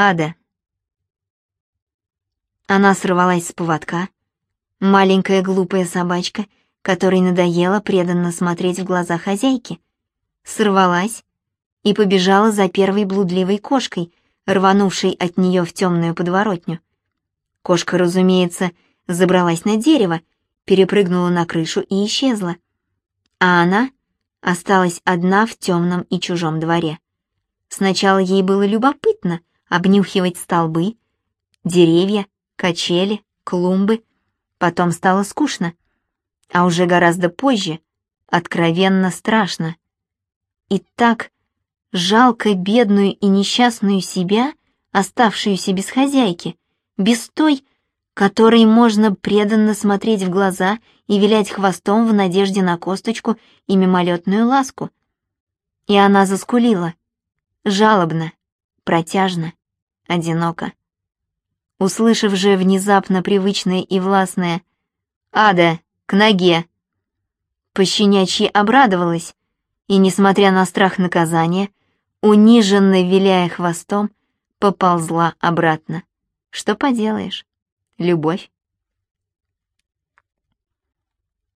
Ада. Она сорвалась с поводка, маленькая глупая собачка, которой надоело преданно смотреть в глаза хозяйки, сорвалась и побежала за первой блудливой кошкой, рванувшей от нее в темную подворотню. Кошка, разумеется, забралась на дерево, перепрыгнула на крышу и исчезла. А она осталась одна в темном и чужом дворе. Сначала ей было любопытно обнюхивать столбы, деревья, качели, клумбы. Потом стало скучно, а уже гораздо позже откровенно страшно. И так жалко бедную и несчастную себя, оставшуюся без хозяйки, без той, которой можно преданно смотреть в глаза и вилять хвостом в надежде на косточку и мимолетную ласку. И она заскулила, жалобно, протяжно, одиноко. Услышав же внезапно привычное и властное «Ада, к ноге!», пощенячьи обрадовалась и, несмотря на страх наказания, униженно виляя хвостом, поползла обратно. Что поделаешь? Любовь.